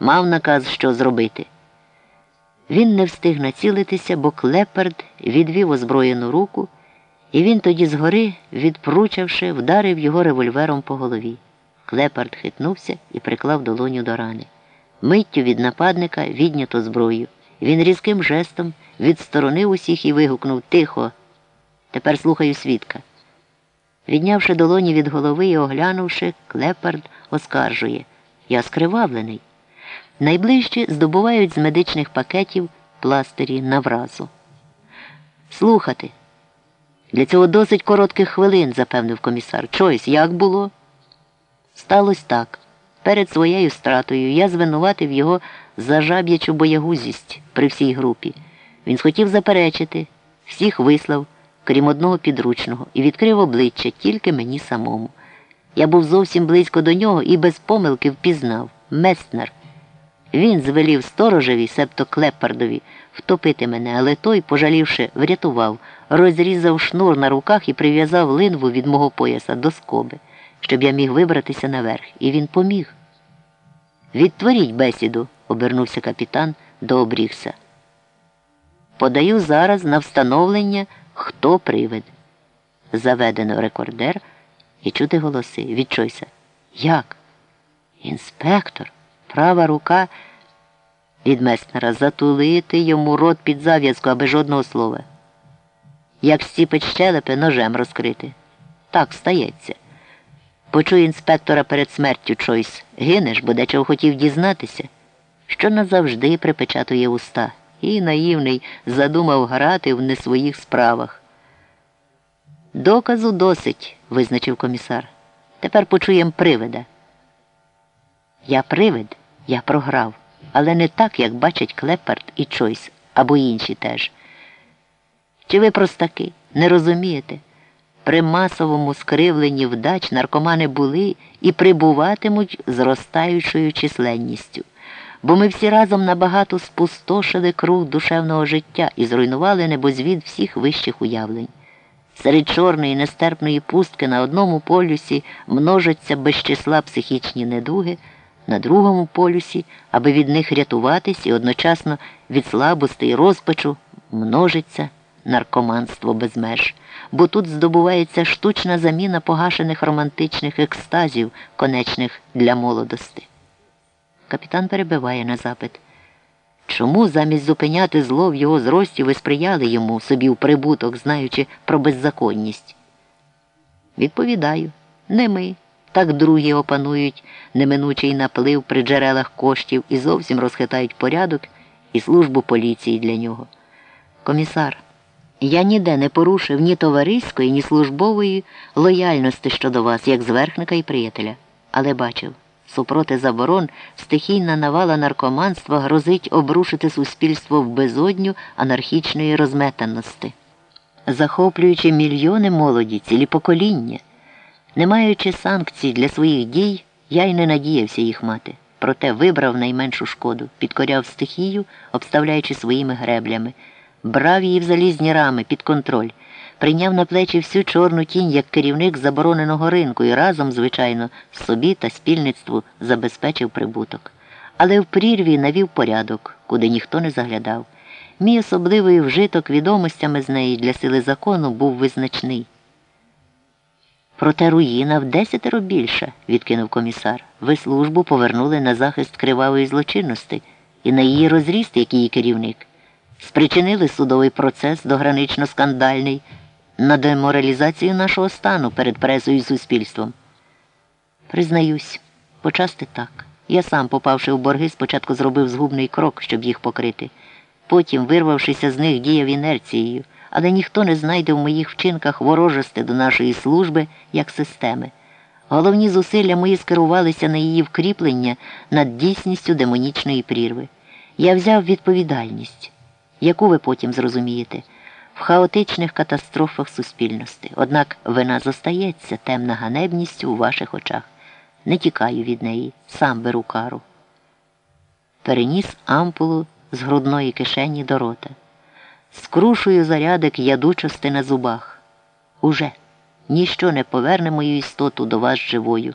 Мав наказ, що зробити. Він не встиг націлитися, бо клепард відвів озброєну руку, і він тоді згори, відпручавши, вдарив його револьвером по голові. Клепард хитнувся і приклав долоню до рани. Миттю від нападника віднято зброю. Він різким жестом відсторонив усіх і вигукнув Тихо. Тепер слухаю свідка. Віднявши долоні від голови і оглянувши, клепард оскаржує Я скривавлений. Найближчі здобувають з медичних пакетів пластирі на вразу. Слухати. Для цього досить коротких хвилин, запевнив комісар. Чойсь, як було? Сталося так. Перед своєю стратою я звинуватив його за жаб'ячу боягузість при всій групі. Він схотів заперечити, всіх вислав, крім одного підручного, і відкрив обличчя тільки мені самому. Я був зовсім близько до нього і без помилки впізнав Меснер. Він звелів сторожеві, себто клепардові, втопити мене, але той, пожалівши, врятував, розрізав шнур на руках і прив'язав линву від мого пояса до скоби, щоб я міг вибратися наверх. І він поміг. Відтворіть бесіду, обернувся капітан до обрігся. Подаю зараз на встановлення, хто привид. Заведено рекордер і чути голоси. Відчойся. Як? Інспектор, права рука від Меснера затулити йому рот під зав'язку, аби жодного слова. Як стіпить щелепи, ножем розкрити. Так стається. Почуй інспектора перед смертю Чойс. Гинеш, бо дечого хотів дізнатися, що назавжди припечатує уста. І наївний задумав грати в не своїх справах. Доказу досить, визначив комісар. Тепер почуємо привида. Я привид, я програв, але не так, як бачать Клепард і Чойс або інші теж. Чи ви простаки, не розумієте? При масовому скривленні вдач наркомани були і прибуватимуть зростаючою численністю, бо ми всі разом набагато спустошили круг душевного життя і зруйнували небозвід всіх вищих уявлень. Серед чорної нестерпної пустки на одному полюсі множаться без числа психічні недуги, на другому полюсі, аби від них рятуватись і одночасно від слабости і розпачу множиться наркоманство без меж, бо тут здобувається штучна заміна погашених романтичних екстазів, конечних для молодости. Капітан перебиває на запит. Чому замість зупиняти зло в його зрості ви сприяли йому собі в прибуток, знаючи про беззаконність? Відповідаю, не ми. Так другі опанують неминучий наплив при джерелах коштів і зовсім розхитають порядок і службу поліції для нього. Комісар, я ніде не порушив ні товариської, ні службової лояльності щодо вас, як зверхника і приятеля, але бачив. Супроти заборон стихійна навала наркоманства грозить обрушити суспільство в безодню анархічної розметаності, захоплюючи мільйони молоді, цілі покоління. Не маючи санкцій для своїх дій, я й не надіявся їх мати. Проте вибрав найменшу шкоду, підкоряв стихію, обставляючи своїми греблями, брав її в залізні рами під контроль прийняв на плечі всю чорну тінь як керівник забороненого ринку і разом, звичайно, собі та спільництву забезпечив прибуток. Але в прірві навів порядок, куди ніхто не заглядав. Мій особливий вжиток відомостями з неї для сили закону був визначний. Проте руїна в десятеро більша, відкинув комісар. Ви службу повернули на захист кривавої злочинності і на її розріст, як її керівник. Спричинили судовий процес догранично скандальний на деморалізацію нашого стану перед пресою і суспільством. Признаюсь, почасти так. Я сам, попавши в борги, спочатку зробив згубний крок, щоб їх покрити. Потім, вирвавшися з них, діяв інерцією, але ніхто не знайде в моїх вчинках ворожости до нашої служби як системи. Головні зусилля мої скерувалися на її вкріплення над дійсністю демонічної прірви. Я взяв відповідальність, яку ви потім зрозумієте в хаотичних катастрофах суспільності. Однак вина зостається темна ганебністю у ваших очах. Не тікаю від неї, сам беру кару. Переніс ампулу з грудної кишені до рота. Скрушую зарядик ядучости на зубах. Уже ніщо не поверне мою істоту до вас живою.